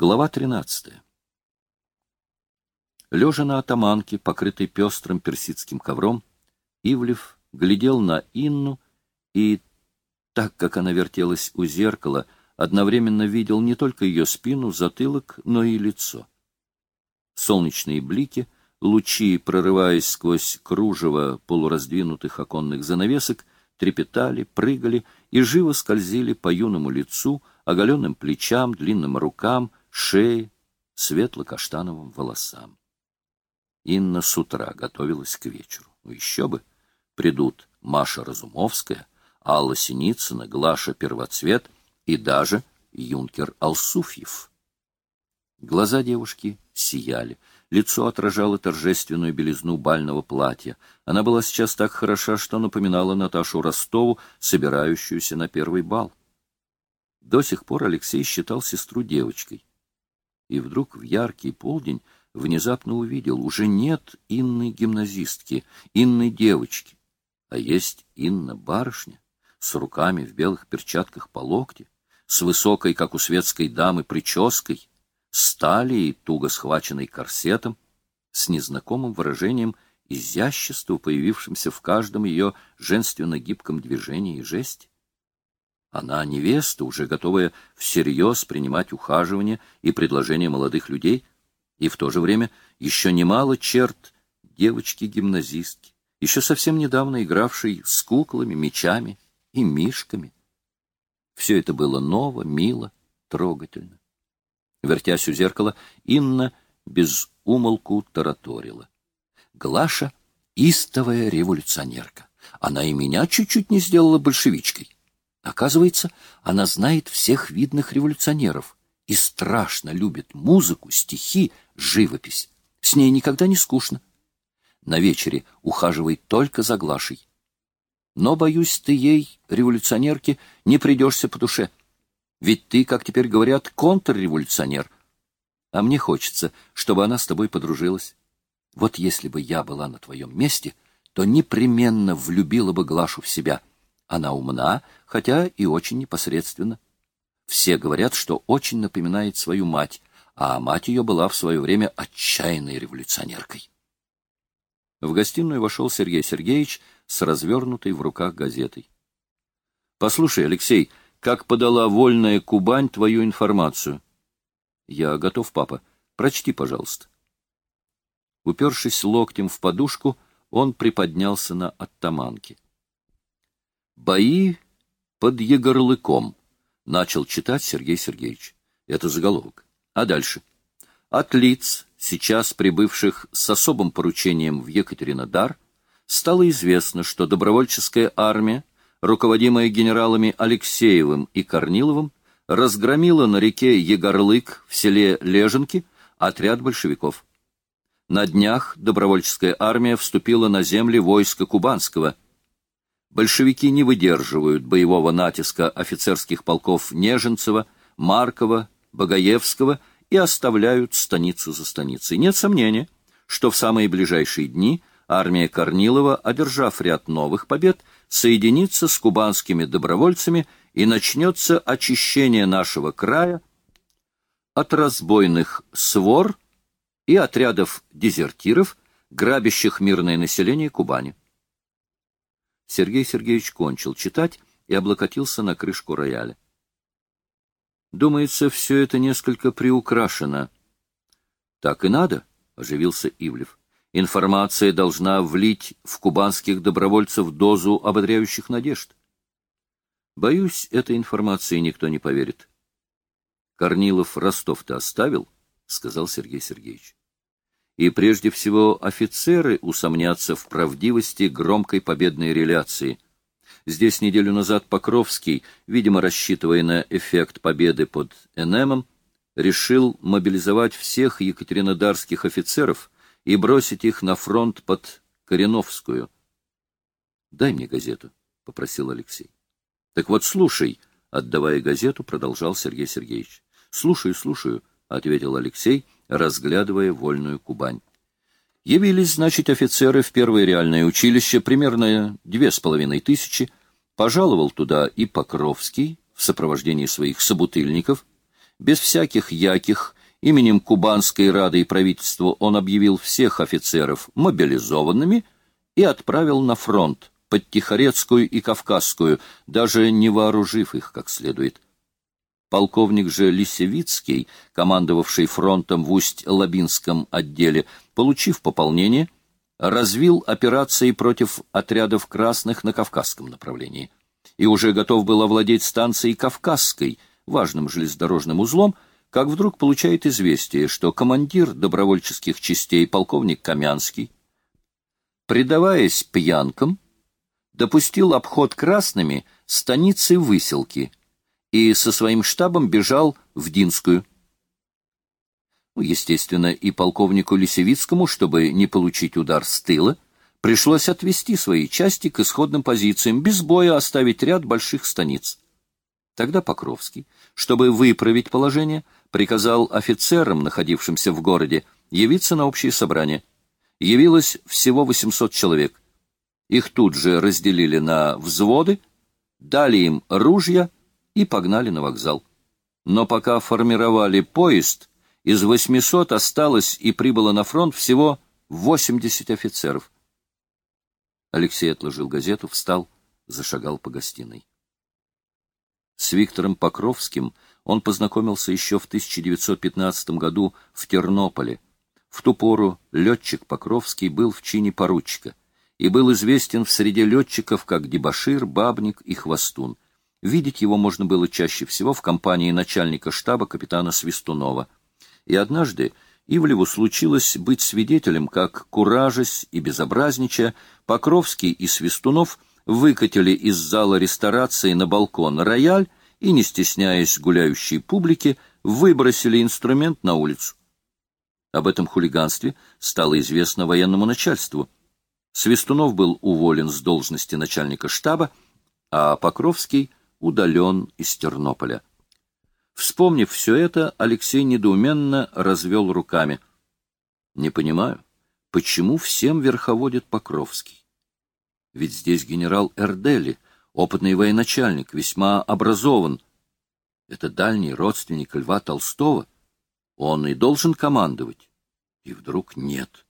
Глава 13. Лежа на атаманке, покрытой пестрым персидским ковром, Ивлев глядел на Инну и, так как она вертелась у зеркала, одновременно видел не только ее спину, затылок, но и лицо. Солнечные блики, лучи, прорываясь сквозь кружево полураздвинутых оконных занавесок, трепетали, прыгали и живо скользили по юному лицу, оголенным плечам, длинным рукам, шее, светло-каштановым волосам. Инна с утра готовилась к вечеру. Еще бы. Придут Маша Разумовская, Алла Синицына, Глаша Первоцвет и даже юнкер Алсуфьев. Глаза девушки сияли, лицо отражало торжественную белизну бального платья. Она была сейчас так хороша, что напоминала Наташу Ростову, собирающуюся на первый бал. До сих пор Алексей считал сестру девочкой. И вдруг в яркий полдень внезапно увидел, уже нет Инны гимназистки, Инны девочки, а есть Инна барышня, с руками в белых перчатках по локте, с высокой, как у светской дамы, прической, с талией, туго схваченной корсетом, с незнакомым выражением изящества, появившимся в каждом ее женственно-гибком движении и жесте. Она невеста, уже готовая всерьез принимать ухаживание и предложения молодых людей — и в то же время еще немало черт девочки-гимназистки, еще совсем недавно игравшей с куклами, мечами и мишками. Все это было ново, мило, трогательно. Вертясь у зеркала, Инна без умолку тараторила. Глаша — истовая революционерка. Она и меня чуть-чуть не сделала большевичкой. Оказывается, она знает всех видных революционеров и страшно любит музыку, стихи, живопись. С ней никогда не скучно. На вечере ухаживай только за Глашей. Но, боюсь, ты ей, революционерке, не придешься по душе. Ведь ты, как теперь говорят, контрреволюционер. А мне хочется, чтобы она с тобой подружилась. Вот если бы я была на твоем месте, то непременно влюбила бы Глашу в себя. Она умна, хотя и очень непосредственно. Все говорят, что очень напоминает свою мать, а мать ее была в свое время отчаянной революционеркой. В гостиную вошел Сергей Сергеевич с развернутой в руках газетой. — Послушай, Алексей, как подала вольная Кубань твою информацию? — Я готов, папа. Прочти, пожалуйста. Упершись локтем в подушку, он приподнялся на оттаманке. «Бои под Егорлыком», — начал читать Сергей Сергеевич. Это заголовок. А дальше? От лиц, сейчас прибывших с особым поручением в Екатеринодар, стало известно, что добровольческая армия, руководимая генералами Алексеевым и Корниловым, разгромила на реке Егорлык в селе Леженки отряд большевиков. На днях добровольческая армия вступила на земли войска Кубанского. Большевики не выдерживают боевого натиска офицерских полков Неженцева, Маркова, Богоевского и оставляют станицу за станицей. Нет сомнения, что в самые ближайшие дни армия Корнилова, одержав ряд новых побед, соединится с кубанскими добровольцами и начнется очищение нашего края от разбойных свор и отрядов дезертиров, грабящих мирное население Кубани. Сергей Сергеевич кончил читать и облокотился на крышку рояля. Думается, все это несколько приукрашено. — Так и надо, — оживился Ивлев. — Информация должна влить в кубанских добровольцев дозу ободряющих надежд. Боюсь, этой информации никто не поверит. — Корнилов Ростов-то оставил, — сказал Сергей Сергеевич. И прежде всего офицеры усомнятся в правдивости громкой победной реляции — Здесь неделю назад Покровский, видимо, рассчитывая на эффект победы под Энемом, решил мобилизовать всех екатеринодарских офицеров и бросить их на фронт под Кореновскую. — Дай мне газету, — попросил Алексей. — Так вот, слушай, — отдавая газету, продолжал Сергей Сергеевич. — Слушаю, слушаю, — ответил Алексей, разглядывая вольную Кубань. Явились, значит, офицеры в первое реальное училище, примерно две с половиной тысячи, Пожаловал туда и Покровский в сопровождении своих собутыльников. Без всяких яких именем Кубанской Рады и правительства он объявил всех офицеров мобилизованными и отправил на фронт под Тихорецкую и Кавказскую, даже не вооружив их как следует. Полковник же Лисевицкий, командовавший фронтом в Усть-Лабинском отделе, получив пополнение, развил операции против отрядов красных на Кавказском направлении и уже готов был овладеть станцией Кавказской, важным железнодорожным узлом, как вдруг получает известие, что командир добровольческих частей полковник Камянский, предаваясь пьянкам, допустил обход красными станицы Выселки и со своим штабом бежал в Динскую. Ну, естественно, и полковнику Лисевицкому, чтобы не получить удар с тыла, пришлось отвести свои части к исходным позициям, без боя оставить ряд больших станиц. Тогда Покровский, чтобы выправить положение, приказал офицерам, находившимся в городе, явиться на общее собрание. Явилось всего 800 человек. Их тут же разделили на взводы, дали им ружья и погнали на вокзал. Но пока формировали поезд, из 800 осталось и прибыло на фронт всего 80 офицеров. Алексей отложил газету, встал, зашагал по гостиной. С Виктором Покровским он познакомился еще в 1915 году в Тернополе. В ту пору летчик Покровский был в чине поручика и был известен в среде летчиков как дебошир, бабник и хвостун. Видеть его можно было чаще всего в компании начальника штаба капитана Свистунова. И однажды Ивлеву случилось быть свидетелем, как, куражась и безобразничая, Покровский и Свистунов выкатили из зала ресторации на балкон рояль и, не стесняясь гуляющей публики, выбросили инструмент на улицу. Об этом хулиганстве стало известно военному начальству. Свистунов был уволен с должности начальника штаба, а Покровский удален из Тернополя. Вспомнив все это, Алексей недоуменно развел руками. Не понимаю, почему всем верховодит Покровский? Ведь здесь генерал Эрдели, опытный военачальник, весьма образован. Это дальний родственник Льва Толстого. Он и должен командовать. И вдруг нет.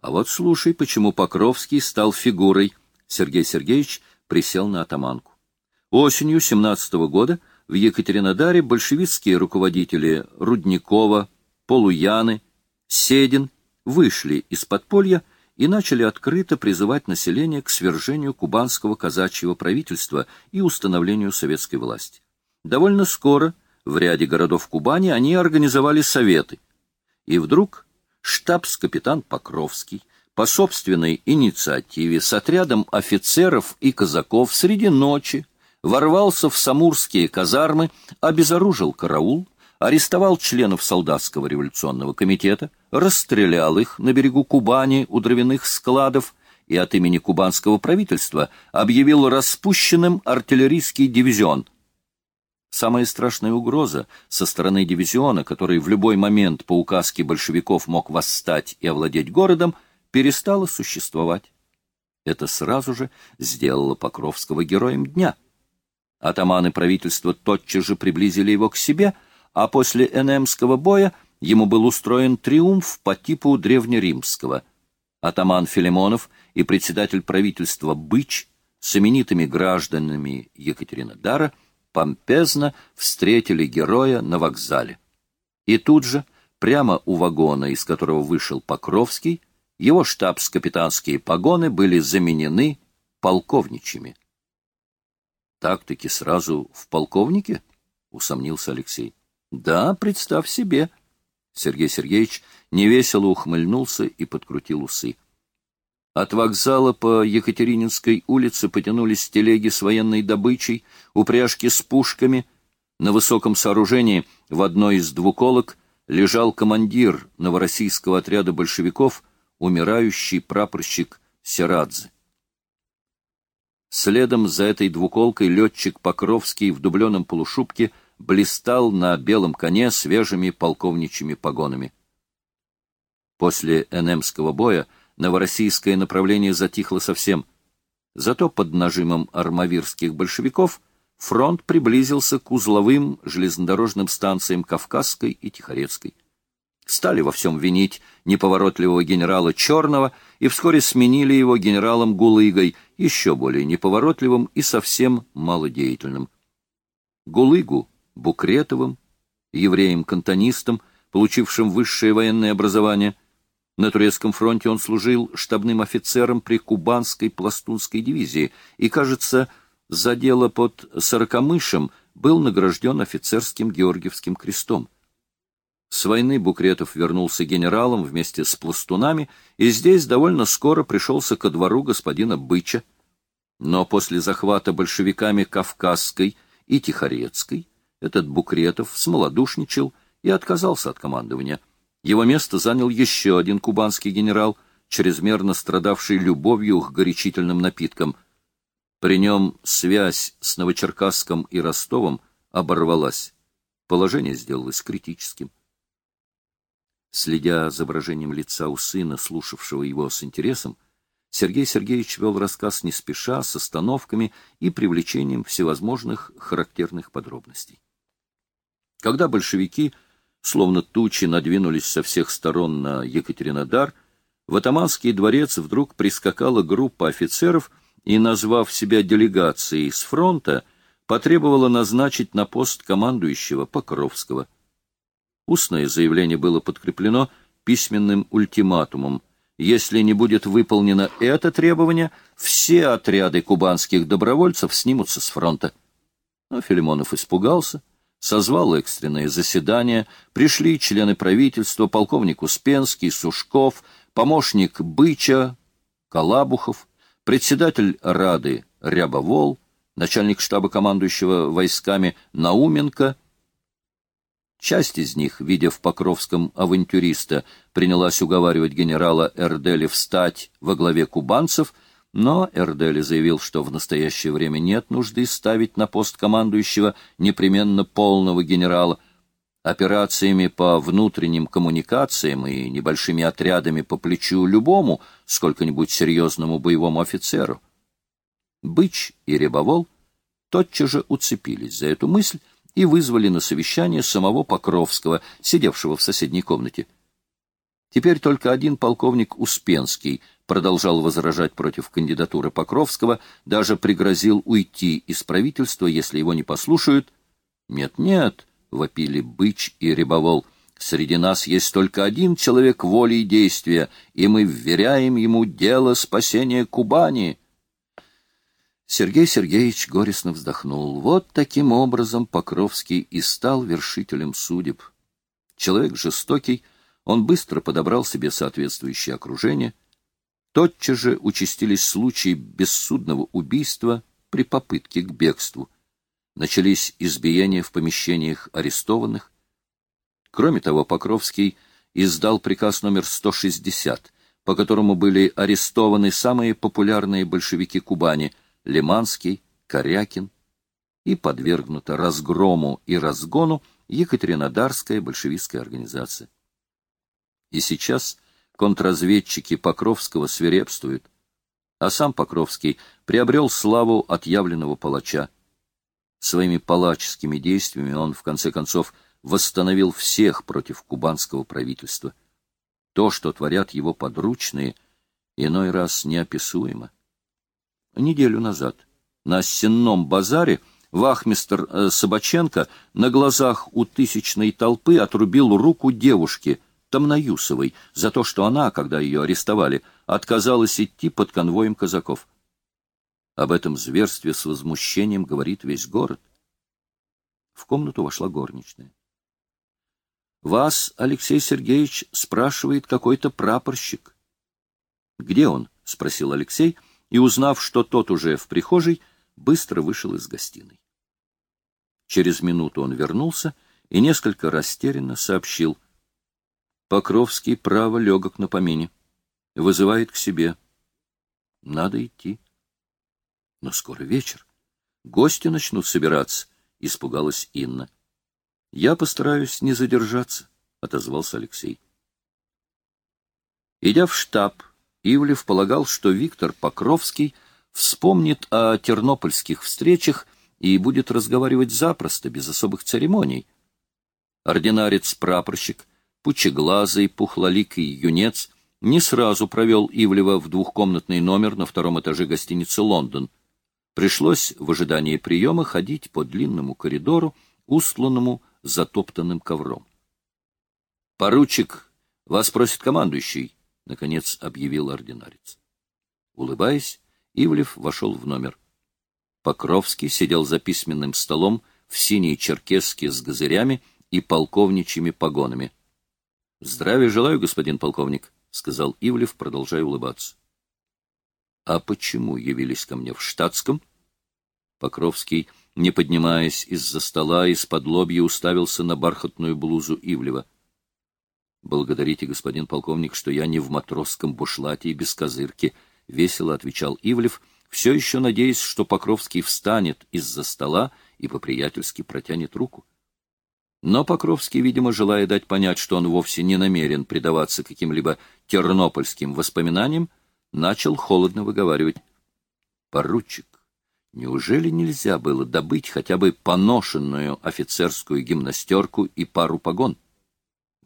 А вот слушай, почему Покровский стал фигурой. Сергей Сергеевич присел на атаманку. Осенью 17 -го года в Екатеринодаре большевистские руководители Рудникова, Полуяны, Седин вышли из подполья и начали открыто призывать население к свержению кубанского казачьего правительства и установлению советской власти. Довольно скоро в ряде городов Кубани они организовали советы. И вдруг штабс-капитан Покровский по собственной инициативе с отрядом офицеров и казаков среди ночи ворвался в самурские казармы, обезоружил караул, арестовал членов солдатского революционного комитета, расстрелял их на берегу Кубани у дровяных складов и от имени кубанского правительства объявил распущенным артиллерийский дивизион. Самая страшная угроза со стороны дивизиона, который в любой момент по указке большевиков мог восстать и овладеть городом, перестала существовать. Это сразу же сделало Покровского героем дня — Атаманы правительства тотчас же приблизили его к себе, а после Энемского боя ему был устроен триумф по типу древнеримского. Атаман Филимонов и председатель правительства Быч с именитыми гражданами Екатеринодара помпезно встретили героя на вокзале. И тут же, прямо у вагона, из которого вышел Покровский, его штабс-капитанские погоны были заменены полковничьими. Так-таки сразу в полковнике? — усомнился Алексей. — Да, представь себе. Сергей Сергеевич невесело ухмыльнулся и подкрутил усы. От вокзала по Екатерининской улице потянулись телеги с военной добычей, упряжки с пушками. На высоком сооружении в одной из двуколок лежал командир новороссийского отряда большевиков, умирающий прапорщик Серадзе. Следом за этой двуколкой летчик Покровский в дубленом полушубке блистал на белом коне свежими полковничьими погонами. После Энемского боя новороссийское направление затихло совсем. Зато под нажимом армавирских большевиков фронт приблизился к узловым железнодорожным станциям Кавказской и Тихорецкой. Стали во всем винить неповоротливого генерала Черного и вскоре сменили его генералом Гулыгой, еще более неповоротливым и совсем малодеятельным. Гулыгу — Букретовым, евреем-кантонистом, получившим высшее военное образование. На Турецком фронте он служил штабным офицером при Кубанской пластунской дивизии и, кажется, за дело под Сорокомышем был награжден офицерским Георгиевским крестом. С войны Букретов вернулся генералом вместе с пластунами и здесь довольно скоро пришелся ко двору господина Быча. Но после захвата большевиками Кавказской и Тихорецкой этот Букретов смолодушничал и отказался от командования. Его место занял еще один кубанский генерал, чрезмерно страдавший любовью к горячительным напиткам. При нем связь с Новочеркасском и Ростовом оборвалась. Положение сделалось критическим. Следя за выражением лица у сына, слушавшего его с интересом, Сергей Сергеевич вел рассказ не спеша, с остановками и привлечением всевозможных характерных подробностей. Когда большевики, словно тучи, надвинулись со всех сторон на Екатеринодар, в Атаманский дворец вдруг прискакала группа офицеров и, назвав себя делегацией с фронта, потребовала назначить на пост командующего Покровского – Устное заявление было подкреплено письменным ультиматумом. Если не будет выполнено это требование, все отряды кубанских добровольцев снимутся с фронта. Но Филимонов испугался, созвал экстренное заседание, пришли члены правительства, полковник Успенский, Сушков, помощник Быча, Калабухов, председатель Рады Рябовол, начальник штаба командующего войсками Науменко — Часть из них, видя в Покровском авантюриста, принялась уговаривать генерала Эрдели встать во главе кубанцев, но Эрдели заявил, что в настоящее время нет нужды ставить на пост командующего непременно полного генерала. Операциями по внутренним коммуникациям и небольшими отрядами по плечу любому сколько-нибудь серьезному боевому офицеру. Быч и Рябовол тотчас же уцепились за эту мысль, и вызвали на совещание самого Покровского, сидевшего в соседней комнате. Теперь только один полковник Успенский продолжал возражать против кандидатуры Покровского, даже пригрозил уйти из правительства, если его не послушают. «Нет-нет», — вопили Быч и Рябовол, — «среди нас есть только один человек воли и действия, и мы вверяем ему дело спасения Кубани». Сергей Сергеевич горестно вздохнул. Вот таким образом Покровский и стал вершителем судеб. Человек жестокий, он быстро подобрал себе соответствующее окружение. Тотчас же участились случаи бессудного убийства при попытке к бегству. Начались избиения в помещениях арестованных. Кроме того, Покровский издал приказ номер 160, по которому были арестованы самые популярные большевики Кубани — Лиманский, Корякин и подвергнута разгрому и разгону Екатеринодарская большевистская организация. И сейчас контрразведчики Покровского свирепствуют, а сам Покровский приобрел славу отъявленного палача. Своими палаческими действиями он, в конце концов, восстановил всех против кубанского правительства. То, что творят его подручные, иной раз неописуемо неделю назад. На сенном базаре вахмистр э, Собаченко на глазах у тысячной толпы отрубил руку девушке, Тамнаюсовой, за то, что она, когда ее арестовали, отказалась идти под конвоем казаков. Об этом зверстве с возмущением говорит весь город. В комнату вошла горничная. «Вас, Алексей Сергеевич, спрашивает какой-то прапорщик». «Где он?» — спросил Алексей, и, узнав, что тот уже в прихожей, быстро вышел из гостиной. Через минуту он вернулся и несколько растерянно сообщил. Покровский право легок на помине. Вызывает к себе. Надо идти. Но скоро вечер. Гости начнут собираться, — испугалась Инна. Я постараюсь не задержаться, — отозвался Алексей. Идя в штаб, Ивлев полагал, что Виктор Покровский вспомнит о тернопольских встречах и будет разговаривать запросто, без особых церемоний. Ординарец-прапорщик, пучеглазый, пухлоликий юнец, не сразу провел Ивлева в двухкомнатный номер на втором этаже гостиницы «Лондон». Пришлось в ожидании приема ходить по длинному коридору, устланному затоптанным ковром. «Поручик, вас просит командующий», — наконец объявил ординарец. Улыбаясь, Ивлев вошел в номер. Покровский сидел за письменным столом в синей черкеске с газырями и полковничьими погонами. — Здравия желаю, господин полковник, — сказал Ивлев, продолжая улыбаться. — А почему явились ко мне в штатском? Покровский, не поднимаясь из-за стола, из-под лобья уставился на бархатную блузу Ивлева. — Благодарите, господин полковник, что я не в матросском бушлате и без козырки, — весело отвечал Ивлев, — все еще надеясь, что Покровский встанет из-за стола и по-приятельски протянет руку. Но Покровский, видимо, желая дать понять, что он вовсе не намерен предаваться каким-либо тернопольским воспоминаниям, начал холодно выговаривать. «Поручик, неужели нельзя было добыть хотя бы поношенную офицерскую гимнастерку и пару погон?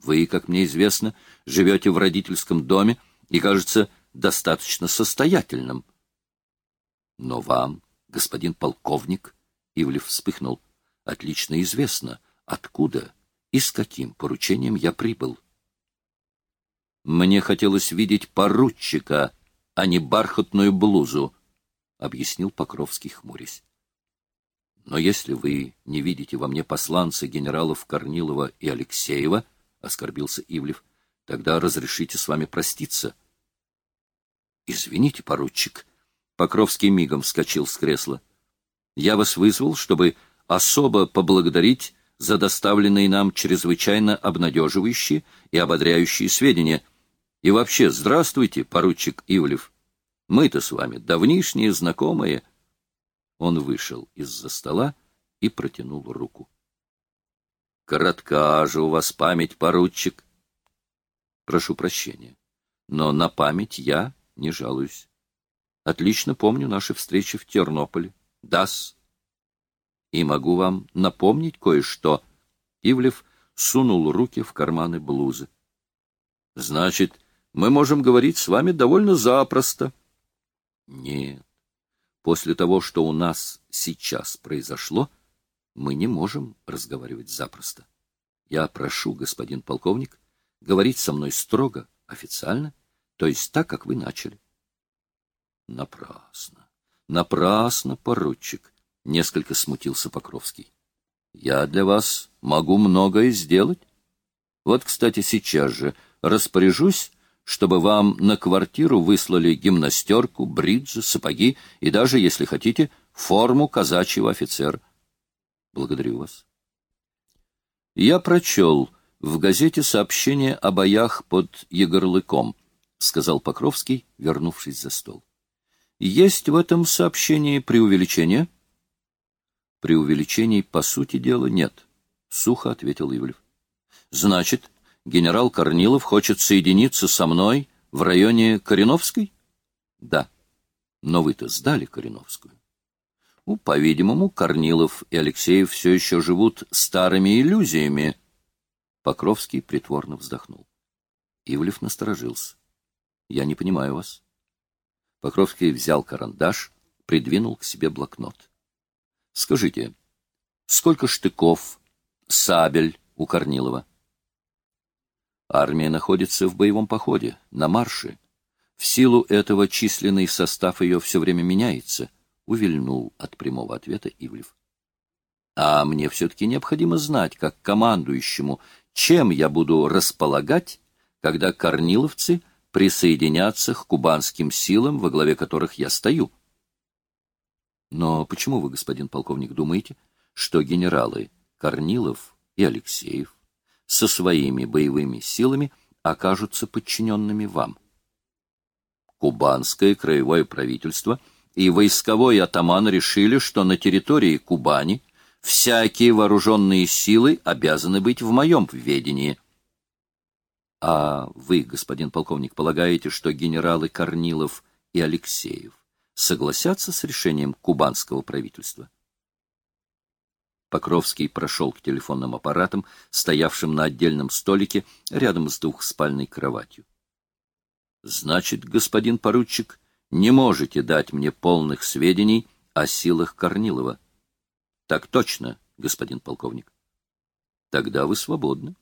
Вы, как мне известно, живете в родительском доме и, кажется, достаточно состоятельным. Но вам, господин полковник, Ивлев вспыхнул, отлично известно, откуда и с каким поручением я прибыл. Мне хотелось видеть поручика, а не бархатную блузу, объяснил Покровский, хмурясь. Но если вы не видите во мне посланца генералов Корнилова и Алексеева, — оскорбился Ивлев, — тогда разрешите с вами проститься. — Извините, поручик, Покровский мигом вскочил с кресла. «Я вас вызвал, чтобы особо поблагодарить за доставленные нам чрезвычайно обнадеживающие и ободряющие сведения. И вообще, здравствуйте, поручик Ивлев. Мы-то с вами давнишние знакомые». Он вышел из-за стола и протянул руку. «Коротка же у вас память, поручик». «Прошу прощения, но на память я не жалуюсь. Отлично помню наши встречи в Тернополе. Дас. И могу вам напомнить кое-что. Ивлев сунул руки в карманы блузы. Значит, мы можем говорить с вами довольно запросто. Нет. После того, что у нас сейчас произошло, мы не можем разговаривать запросто. Я прошу, господин полковник, говорить со мной строго, официально, то есть так, как вы начали. Напрасно. Напрасно, поручик, — несколько смутился Покровский. Я для вас могу многое сделать. Вот, кстати, сейчас же распоряжусь, чтобы вам на квартиру выслали гимнастерку, бриджи, сапоги и даже, если хотите, форму казачьего офицера. Благодарю вас. Я прочел в газете сообщение о боях под Егорлыком, — сказал Покровский, вернувшись за стол. Есть в этом сообщении преувеличение? Преувеличений, по сути дела, нет, — сухо ответил Ивлев. Значит, генерал Корнилов хочет соединиться со мной в районе Кореновской? Да. Но вы-то сдали Кореновскую. По-видимому, Корнилов и Алексеев все еще живут старыми иллюзиями. Покровский притворно вздохнул. Ивлев насторожился. Я не понимаю вас. Покровский взял карандаш, придвинул к себе блокнот. — Скажите, сколько штыков, сабель у Корнилова? Армия находится в боевом походе, на марше. В силу этого численный состав ее все время меняется, — увильнул от прямого ответа Ивлев. — А мне все-таки необходимо знать, как командующему, чем я буду располагать, когда корниловцы — присоединяться к кубанским силам, во главе которых я стою. Но почему вы, господин полковник, думаете, что генералы Корнилов и Алексеев со своими боевыми силами окажутся подчиненными вам? Кубанское краевое правительство и войсковой атаман решили, что на территории Кубани всякие вооруженные силы обязаны быть в моем ведении – а вы, господин полковник, полагаете, что генералы Корнилов и Алексеев согласятся с решением кубанского правительства? Покровский прошел к телефонным аппаратам, стоявшим на отдельном столике рядом с двухспальной кроватью. — Значит, господин поручик, не можете дать мне полных сведений о силах Корнилова. — Так точно, господин полковник. — Тогда вы свободны.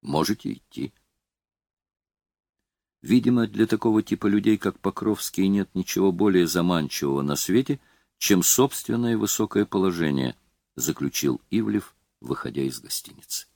Можете идти. Видимо, для такого типа людей, как Покровский, нет ничего более заманчивого на свете, чем собственное высокое положение —— заключил Ивлев, выходя из гостиницы.